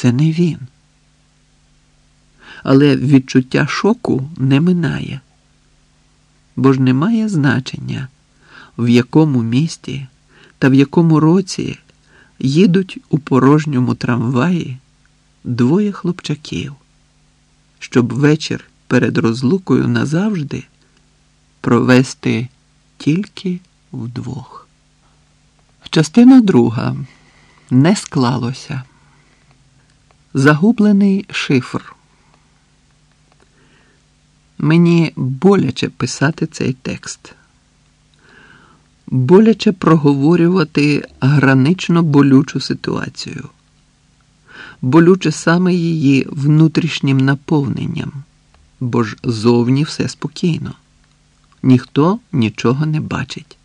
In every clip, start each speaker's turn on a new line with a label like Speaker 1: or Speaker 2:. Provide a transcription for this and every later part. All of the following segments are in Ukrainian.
Speaker 1: це не він. Але відчуття шоку не минає, бо ж немає значення, в якому місті та в якому році їдуть у порожньому трамваї двоє хлопчаків, щоб вечір перед розлукою назавжди провести тільки вдвох. Частина друга не склалося. Загублений шифр. Мені боляче писати цей текст. Боляче проговорювати гранично болючу ситуацію, болюче саме її внутрішнім наповненням, бо ж зовні все спокійно, ніхто нічого не бачить,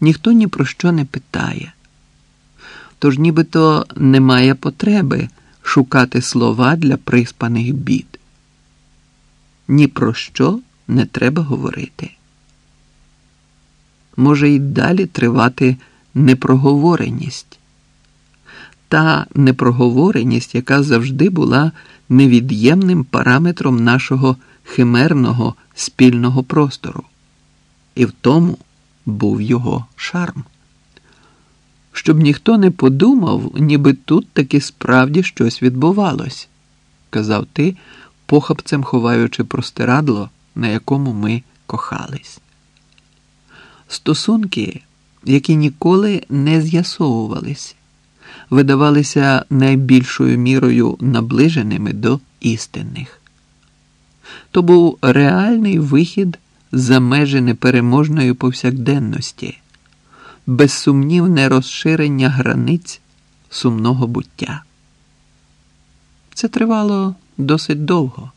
Speaker 1: ніхто ні про що не питає. Тож нібито немає потреби шукати слова для приспаних бід. Ні про що не треба говорити. Може й далі тривати непроговореність, та непроговореність, яка завжди була невід'ємним параметром нашого химерного спільного простору, і в тому був його шарм. Щоб ніхто не подумав, ніби тут таки справді щось відбувалось, казав ти похапцем ховаючи простирадло, на якому ми кохались. Стосунки, які ніколи не з'ясовувались, видавалися найбільшою мірою наближеними до істинних. То був реальний вихід за межі непереможної повсякденності, безсумнівне розширення границь сумного буття. Це тривало досить довго.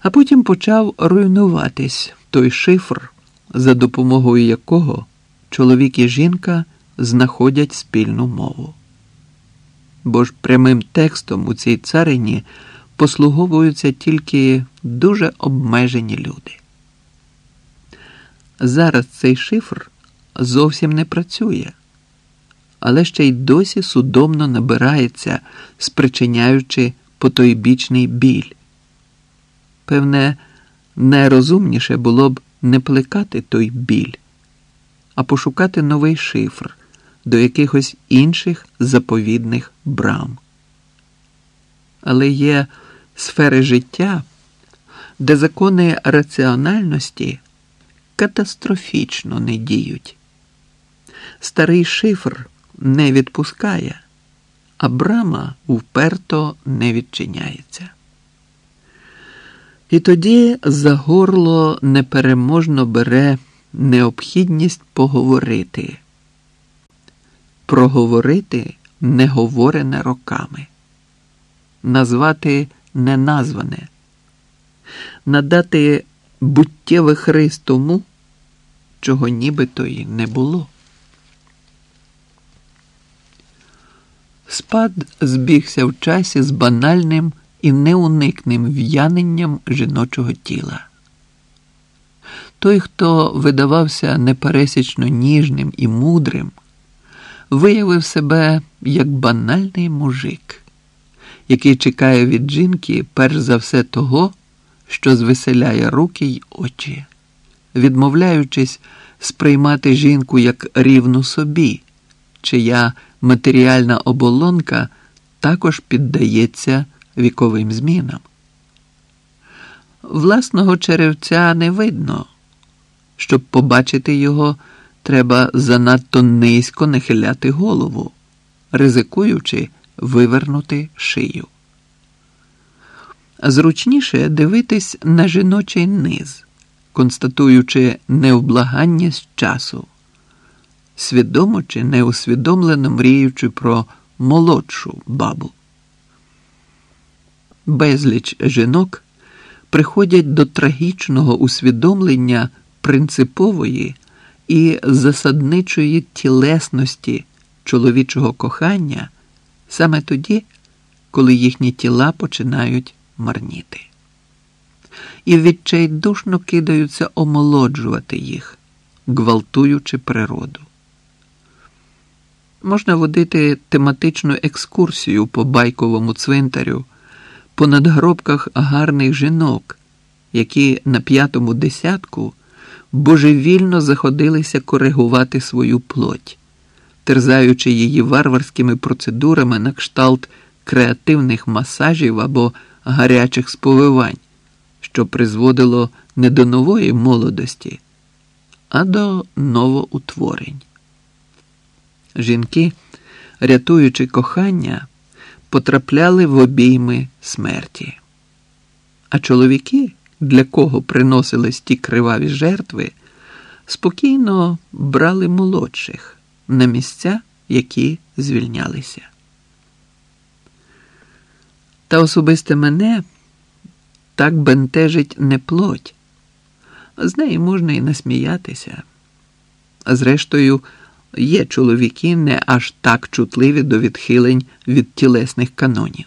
Speaker 1: А потім почав руйнуватись той шифр, за допомогою якого чоловік і жінка знаходять спільну мову. Бо ж прямим текстом у цій царині послуговуються тільки дуже обмежені люди. Зараз цей шифр зовсім не працює але ще й досі судомно набирається, спричиняючи потойбічний біль. Певне, найрозумніше було б не плекати той біль, а пошукати новий шифр до якихось інших заповідних брам. Але є сфери життя, де закони раціональності катастрофічно не діють. Старий шифр не відпускає, а брама вперто не відчиняється. І тоді за горло непереможно бере необхідність поговорити, проговорити неговорене роками, назвати неназване, надати буттєвих рис тому, чого нібито й не було. Спад збігся в часі з банальним і неуникним в'яненням жіночого тіла. Той, хто видавався непересічно ніжним і мудрим, виявив себе як банальний мужик, який чекає від жінки перш за все того, що звеселяє руки й очі, відмовляючись сприймати жінку як рівну собі, чия матеріальна оболонка також піддається віковим змінам. Власного черевця не видно. Щоб побачити його, треба занадто низько нахиляти голову, ризикуючи вивернути шию. Зручніше дивитись на жіночий низ, констатуючи невблаганність часу свідомо чи неусвідомлено мріючи про молодшу бабу. Безліч жінок приходять до трагічного усвідомлення принципової і засадничої тілесності чоловічого кохання саме тоді, коли їхні тіла починають марніти. І відчайдушно кидаються омолоджувати їх, гвалтуючи природу. Можна водити тематичну екскурсію по байковому цвинтарю, по надгробках гарних жінок, які на п'ятому десятку божевільно заходилися коригувати свою плоть, терзаючи її варварськими процедурами на кшталт креативних масажів або гарячих сповивань, що призводило не до нової молодості, а до новоутворень. Жінки, рятуючи кохання, потрапляли в обійми смерті. А чоловіки, для кого приносились ті криваві жертви, спокійно брали молодших на місця, які звільнялися. Та особисте мене так бентежить не плоть, з неї можна і насміятися. Зрештою, є чоловіки не аж так чутливі до відхилень від тілесних канонів.